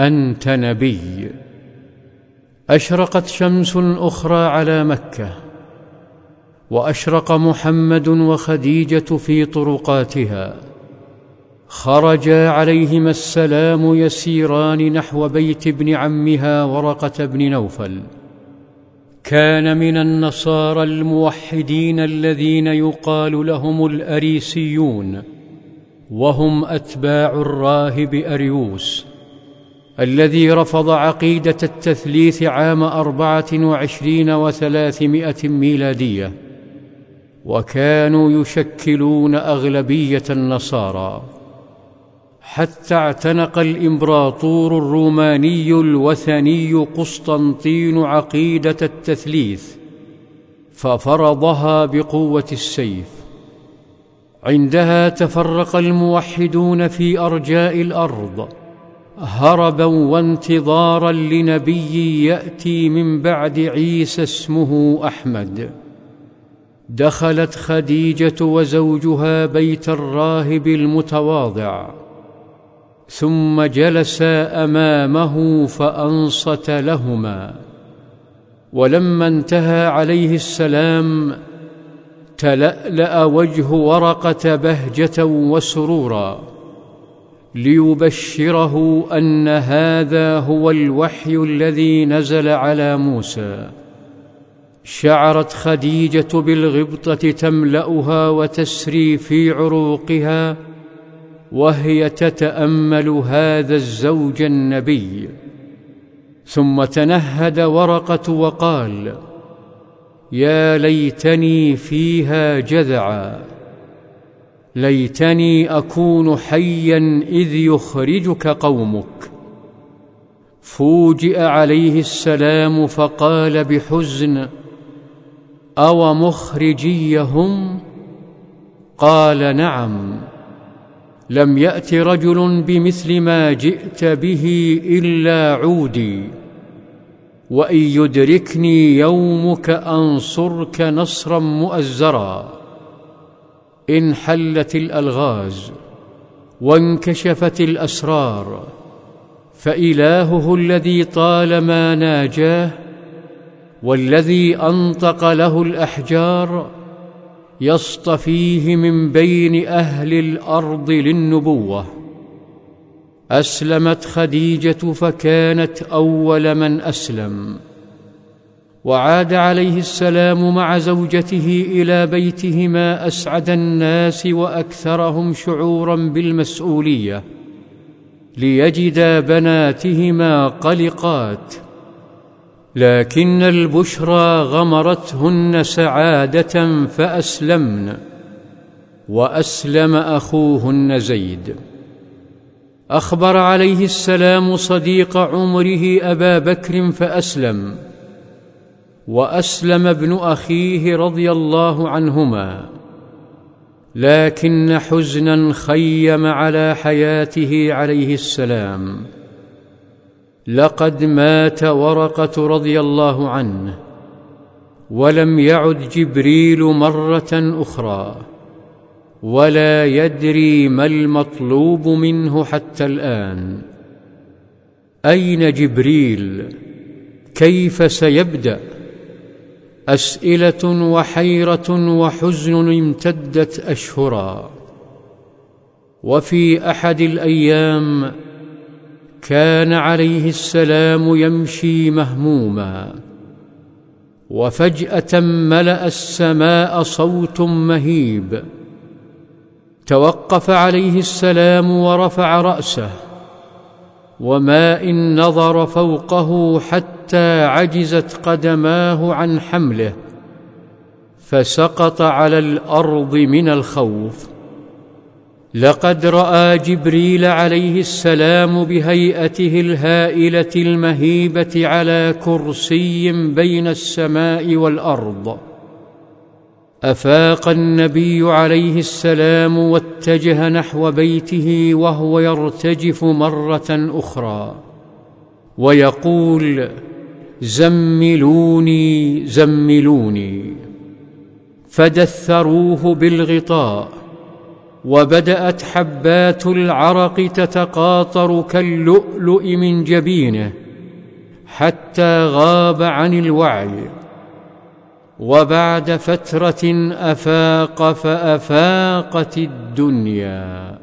أنت نبي. أشرقت شمس أخرى على مكة وأشرق محمد وخديجة في طرقاتها. خرجا عليهما السلام يسيران نحو بيت ابن عمها ورقة بن نوفل. كان من النصارى الموحدين الذين يقال لهم الأريسيون وهم أتباع الراهب أريوس. الذي رفض عقيدة التثليث عام أربعة وعشرين وثلاثمائة ميلادية وكانوا يشكلون أغلبية النصارى. حتى اعتنق الإمبراطور الروماني الوثني قسطنطين عقيدة التثليث ففرضها بقوة السيف. عندها تفرق الموحدون في أرجاء الأرض هربا وانتظارا لنبي يأتي من بعد عيسى اسمه أحمد. دخلت خديجة وزوجها بيت الراهب المتواضع. ثم جلسا أمامه فأنصت لهما. ولما انتهى عليه السلام تلألأ وجه ورقة بهجة وسرورا. ليبشره أن هذا هو الوحي الذي نزل على موسى. شعرت خديجة بالغبطة تملأها وتسري في عروقها وهي تتأمل هذا الزوج النبي. ثم تنهد ورقة وقال يا ليتني فيها جذعا ليتني أكون حيا إذ يخرجك قومك. فوجئ عليه السلام فقال بحزن أو مخرجيهم؟ قال نعم. لم يأت رجل بمثل ما جئت به إلا عودي. وإن يدركني يومك أنصرك نصرا مؤزرا. انحلت الألغاز وانكشفت الأسرار فإلهه الذي طالما ناجاه والذي أنطق له الأحجار يصطفيه من بين أهل الأرض للنبوة. أسلمت خديجة فكانت أول من أسلم. وعاد عليه السلام مع زوجته إلى بيتهما أسعد الناس وأكثرهم شعورا بالمسؤولية ليجدا بناتهما قلقات. لكن البشرى غمرتهن سعادة فأسلمن وأسلم أخوهن زيد. أخبر عليه السلام صديق عمره أبا بكر فأسلم. وأسلم ابن أخيه رضي الله عنهما لكن حزنا خيم على حياته عليه السلام. لقد مات ورقة رضي الله عنه ولم يعد جبريل مرة أخرى ولا يدري ما المطلوب منه حتى الآن. أين جبريل؟ كيف سيبدأ؟ أسئلة وحيرة وحزن امتدت أشهرا. وفي أحد الأيام كان عليه السلام يمشي مهموما وفجأة ملأ السماء صوت مهيب. توقف عليه السلام ورفع رأسه وما إن نظر فوقه حتى عجزت قدماه عن حمله فسقط على الأرض من الخوف. لقد رأى جبريل عليه السلام بهيئته الهائلة المهيبة على كرسي بين السماء والأرض. أفاق النبي عليه السلام واتجه نحو بيته وهو يرتجف مرة أخرى ويقول زملوني زملوني. فدثروه بالغطاء وبدأت حبات العرق تتقاطر كاللؤلؤ من جبينه حتى غاب عن الوعي. وبعد فترة أفاق فأفاقت الدنيا.